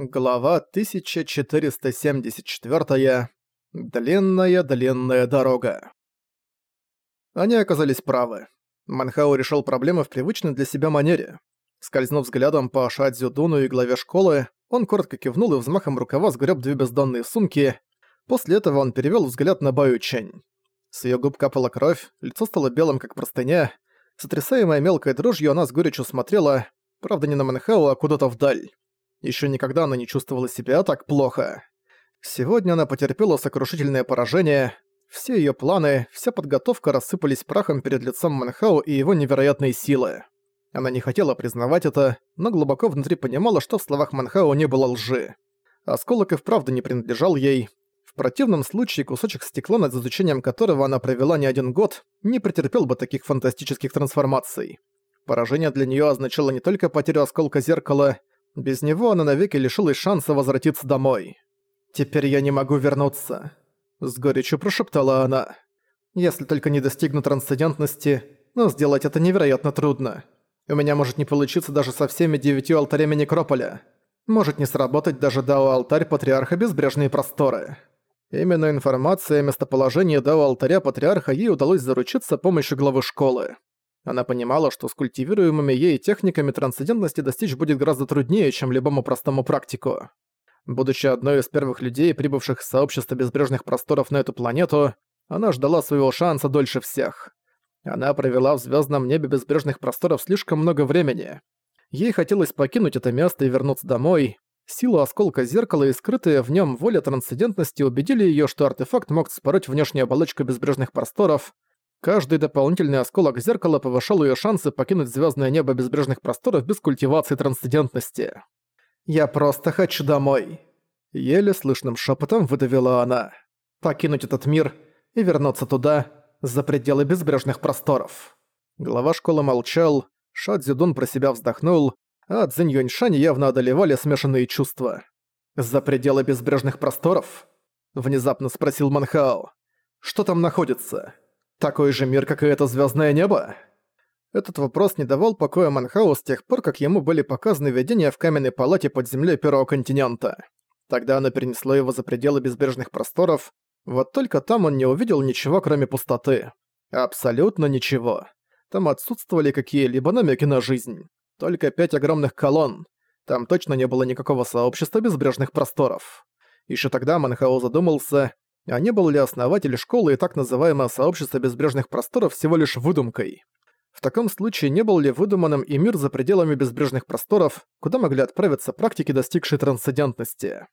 Глава 1474. Длинная-длинная дорога. Они оказались правы. Манхау решил проблемы в привычной для себя манере. Скользнув взглядом по Шадзю Дуну и главе школы, он коротко кивнул и взмахом рукава сгреб две бездонные сумки. После этого он перевел взгляд на Баю Чень. С ее губ капала кровь, лицо стало белым, как простыня. Сотрясаемая мелкой дрожью, она с горечью смотрела, правда не на Манхау, а куда-то вдаль. Еще никогда она не чувствовала себя так плохо. Сегодня она потерпела сокрушительное поражение. Все ее планы, вся подготовка рассыпались прахом перед лицом Манхау и его невероятной силы. Она не хотела признавать это, но глубоко внутри понимала, что в словах Манхау не было лжи. Осколок и вправду не принадлежал ей. В противном случае кусочек стекла, над изучением которого она провела не один год, не претерпел бы таких фантастических трансформаций. Поражение для нее означало не только потерю осколка зеркала, без него она навеки лишилась шанса возвратиться домой. «Теперь я не могу вернуться», — с горечью прошептала она. «Если только не достигну трансцендентности, но сделать это невероятно трудно. У меня может не получиться даже со всеми девятью алтарями Некрополя. Может не сработать даже Дао-алтарь Патриарха Безбрежные Просторы». Именно информация о местоположении Дао-алтаря Патриарха ей удалось заручиться помощью главы школы. Она понимала, что с культивируемыми ей техниками трансцендентности достичь будет гораздо труднее, чем любому простому практику. Будучи одной из первых людей, прибывших из сообщества безбрежных просторов на эту планету, она ждала своего шанса дольше всех. Она провела в звездном небе безбрежных просторов слишком много времени. Ей хотелось покинуть это место и вернуться домой. Сила осколка зеркала и скрытая в нем воля трансцендентности убедили ее, что артефакт мог спороть внешнюю оболочку безбрежных просторов, Каждый дополнительный осколок зеркала повышал ее шансы покинуть звездное небо безбрежных просторов без культивации трансцендентности. «Я просто хочу домой», — еле слышным шепотом выдавила она. «Покинуть этот мир и вернуться туда, за пределы безбрежных просторов». Глава школы молчал, Ша Цзюдун про себя вздохнул, а Цзинь Юньшань явно одолевали смешанные чувства. «За пределы безбрежных просторов?» — внезапно спросил Манхао. «Что там находится?» Такой же мир, как и это звездное небо? Этот вопрос не давал покоя Манхау с тех пор, как ему были показаны видения в каменной палате под землей Первого континента. Тогда оно перенесло его за пределы безбрежных просторов, вот только там он не увидел ничего, кроме пустоты. Абсолютно ничего. Там отсутствовали какие-либо намеки на жизнь. Только пять огромных колонн. Там точно не было никакого сообщества безбрежных просторов. Еще тогда Манхау задумался, а не был ли основатель школы и так называемое сообщество безбрежных просторов всего лишь выдумкой? В таком случае не был ли выдуманным и мир за пределами безбрежных просторов, куда могли отправиться практики, достигшие трансцендентности?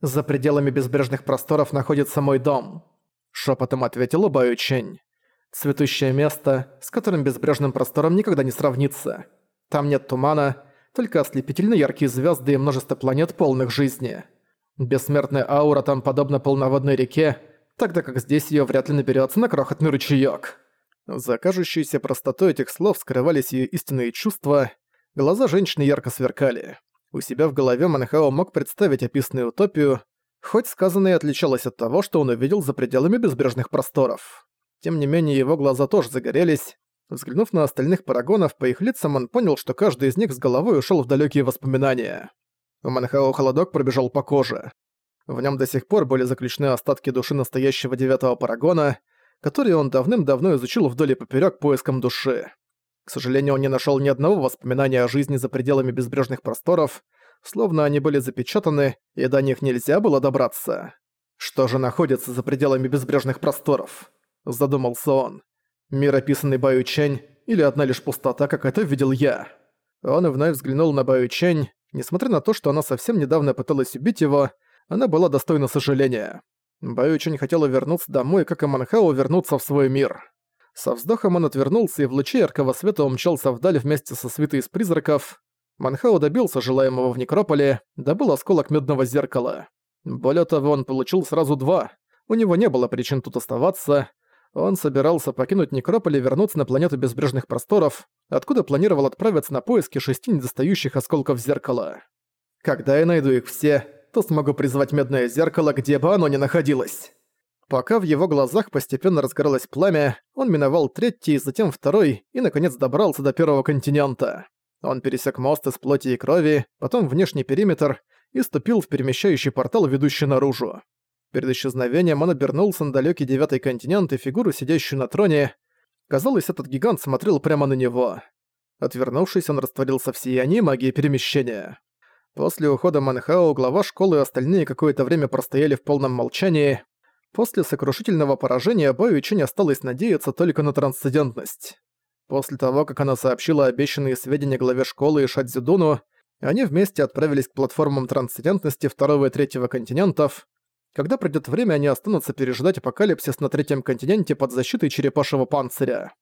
«За пределами безбрежных просторов находится мой дом», — шепотом ответила Баю Чень. «Цветущее место, с которым безбрежным простором никогда не сравнится. Там нет тумана, только ослепительно яркие звезды и множество планет, полных жизни. Бессмертная аура там подобна полноводной реке, тогда как здесь её вряд ли наберётся на крохотный ручеёк. За кажущейся простотой этих слов скрывались её истинные чувства, глаза женщины ярко сверкали. У себя в голове Манхао мог представить описанную утопию, хоть сказанное отличалось от того, что он увидел за пределами безбрежных просторов. Тем не менее, его глаза тоже загорелись. Взглянув на остальных парагонов, по их лицам он понял, что каждый из них с головой ушёл в далёкие воспоминания. У Манхао холодок пробежал по коже. В нем до сих пор были заключены остатки души настоящего девятого парагона, которые он давным-давно изучил вдоль и поперёк поиском души. К сожалению, он не нашел ни одного воспоминания о жизни за пределами безбрежных просторов, словно они были запечатаны, и до них нельзя было добраться. «Что же находится за пределами безбрежных просторов?» – задумался он. «Мир, описанный Баю или одна лишь пустота, как это видел я?» Он вновь взглянул на Баю Несмотря на то, что она совсем недавно пыталась убить его, она была достойна сожаления. Баю очень хотела вернуться домой, как и Манхао вернуться в свой мир. Со вздохом он отвернулся и в луче яркого света умчался вдаль вместе со свитой из призраков. Манхао добился желаемого в Некрополе, добыл осколок медного зеркала. Более того, он получил сразу два. У него не было причин тут оставаться. Он собирался покинуть Некрополь и вернуться на планету безбрежных просторов, откуда планировал отправиться на поиски шести недостающих осколков зеркала. Когда я найду их все, то смогу призвать медное зеркало, где бы оно ни находилось. Пока в его глазах постепенно разгоралось пламя, он миновал третий, затем второй и, наконец, добрался до первого континента. Он пересек мост из плоти и крови, потом внешний периметр и ступил в перемещающий портал, ведущий наружу. Перед исчезновением он обернулся на далекий девятый континент и фигуру, сидящую на троне. Казалось, этот гигант смотрел прямо на него. Отвернувшись, он растворился в сиянии магии перемещения. После ухода Манхао глава школы и остальные какое-то время простояли в полном молчании. После сокрушительного поражения Баю Чинь осталось надеяться только на трансцендентность. После того, как она сообщила обещанные сведения главе школы и Шадзюдуну, они вместе отправились к платформам трансцендентности второго и третьего континентов. Когда придёт время, они останутся пережидать апокалипсис на третьем континенте под защитой черепашьего панциря.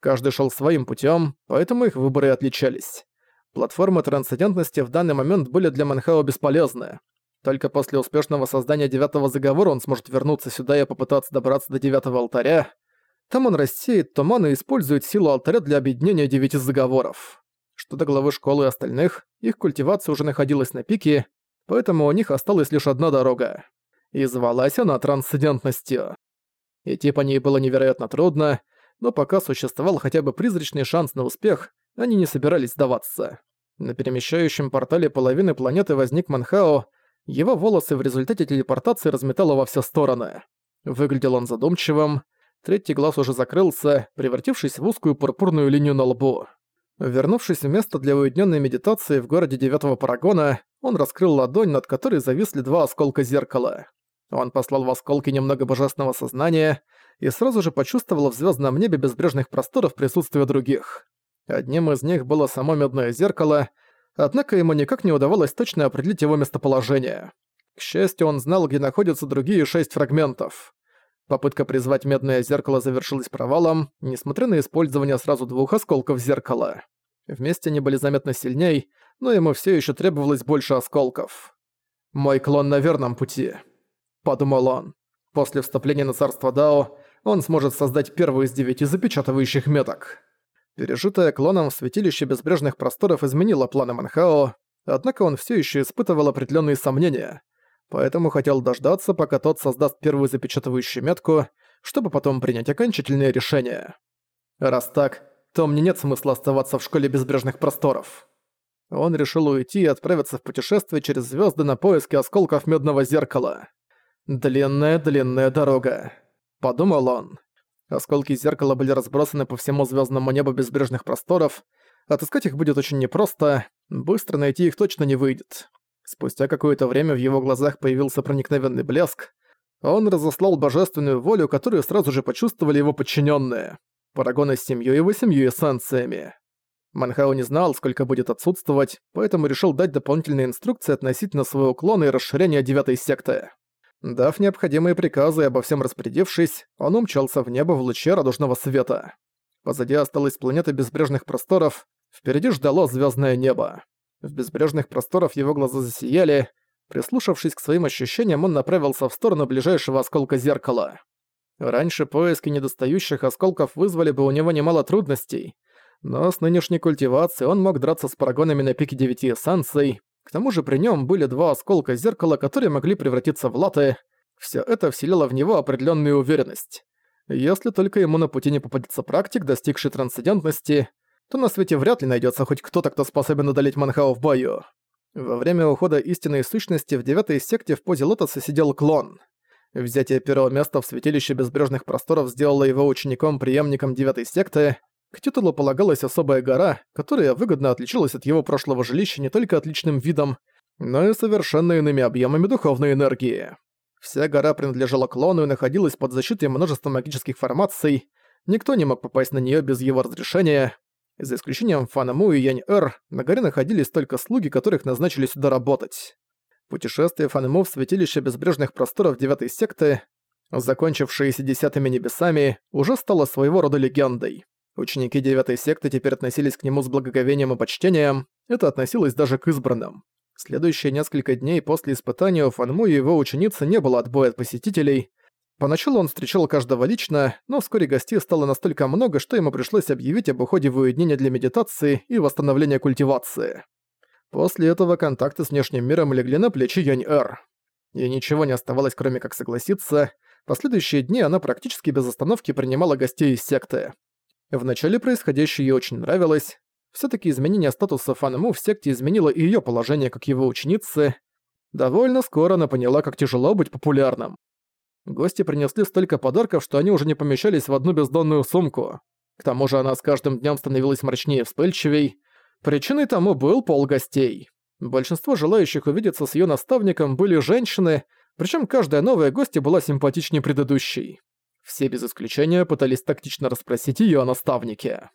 Каждый шел своим путем, поэтому их выборы отличались. Платформы трансцендентности в данный момент были для Манхао бесполезны. Только после успешного создания девятого заговора он сможет вернуться сюда и попытаться добраться до девятого алтаря. Там он рассеет туман и использует силу алтаря для объединения девяти заговоров. Что до главы школы и остальных, их культивация уже находилась на пике, поэтому у них осталась лишь одна дорога. И звалась она трансцендентностью. Идти по ней было невероятно трудно, но пока существовал хотя бы призрачный шанс на успех, они не собирались сдаваться. На перемещающем портале половины планеты возник Манхао, его волосы в результате телепортации разметало во все стороны. Выглядел он задумчивым, третий глаз уже закрылся, превратившись в узкую пурпурную линию на лбу. Вернувшись в место для уединенной медитации в городе Девятого Парагона, он раскрыл ладонь, над которой зависли два осколка зеркала. Он послал в осколки немного божественного сознания и сразу же почувствовал в звездном небе безбрежных просторов присутствие других. Одним из них было само медное зеркало, однако ему никак не удавалось точно определить его местоположение. К счастью, он знал, где находятся другие шесть фрагментов. Попытка призвать медное зеркало завершилась провалом, несмотря на использование сразу двух осколков зеркала. Вместе они были заметно сильней, но ему все еще требовалось больше осколков. «Мой клон на верном пути», — подумал он. После вступления на царство Дао он сможет создать первую из девяти запечатывающих меток. Пережитое клоном в святилище безбрежных просторов изменило планы Манхао, однако он все еще испытывал определенные сомнения, поэтому хотел дождаться, пока тот создаст первую запечатывающую метку, чтобы потом принять окончательное решение. Раз так, то мне нет смысла оставаться в школе безбрежных просторов. Он решил уйти и отправиться в путешествие через звезды на поиски осколков медного зеркала. «Длинная-длинная дорога», — подумал он. Осколки зеркала были разбросаны по всему звездному небу безбрежных просторов. Отыскать их будет очень непросто, быстро найти их точно не выйдет. Спустя какое-то время в его глазах появился проникновенный блеск. Он разослал божественную волю, которую сразу же почувствовали его подчиненные. Парагоны с семьей его семью эссенциями. Манхао не знал, сколько будет отсутствовать, поэтому решил дать дополнительные инструкции относительно своего клона и расширения девятой секты. Дав необходимые приказы и обо всем распорядившись, он умчался в небо в луче радужного света. Позади осталась планета безбрежных просторов, впереди ждало звездное небо. В безбрежных просторах его глаза засияли. Прислушавшись к своим ощущениям, он направился в сторону ближайшего осколка зеркала. Раньше поиски недостающих осколков вызвали бы у него немало трудностей, но с нынешней культивацией он мог драться с парагонами на пике девяти эссанций, к тому же при нем были два осколка зеркала, которые могли превратиться в латы. Все это вселило в него определенную уверенность. Если только ему на пути не попадется практик, достигший трансцендентности, то на свете вряд ли найдется хоть кто-то, кто способен одолеть Манхао в бою. Во время ухода истинной сущности в девятой секте в позе лотоса сидел клон. Взятие первого места в святилище безбрежных просторов сделало его учеником-преемником девятой секты, к титулу полагалась особая гора, которая выгодно отличалась от его прошлого жилища не только отличным видом, но и совершенно иными объемами духовной энергии. Вся гора принадлежала клону и находилась под защитой множества магических формаций, никто не мог попасть на нее без его разрешения. За исключением Фанаму и Янь-Эр, на горе находились только слуги, которых назначили сюда работать. Путешествие Фанаму в святилище безбрежных просторов девятой секты, закончившееся десятыми небесами, уже стало своего рода легендой. Ученики девятой секты теперь относились к нему с благоговением и почтением, это относилось даже к избранным. Следующие несколько дней после испытания у Фанму и его ученицы не было отбоя от посетителей. Поначалу он встречал каждого лично, но вскоре гостей стало настолько много, что ему пришлось объявить об уходе в уединение для медитации и восстановления культивации. После этого контакты с внешним миром легли на плечи Янь-Эр. Ей ничего не оставалось, кроме как согласиться. Последующие дни она практически без остановки принимала гостей из секты. Вначале происходящее ей очень нравилось. все таки изменение статуса Фанему в секте изменило и её положение как его ученицы. Довольно скоро она поняла, как тяжело быть популярным. Гости принесли столько подарков, что они уже не помещались в одну бездонную сумку. К тому же она с каждым днем становилась мрачнее и вспыльчивей. Причиной тому был пол гостей. Большинство желающих увидеться с ее наставником были женщины, причем каждая новая гостья была симпатичнее предыдущей. Все без исключения пытались тактично расспросить ее о наставнике.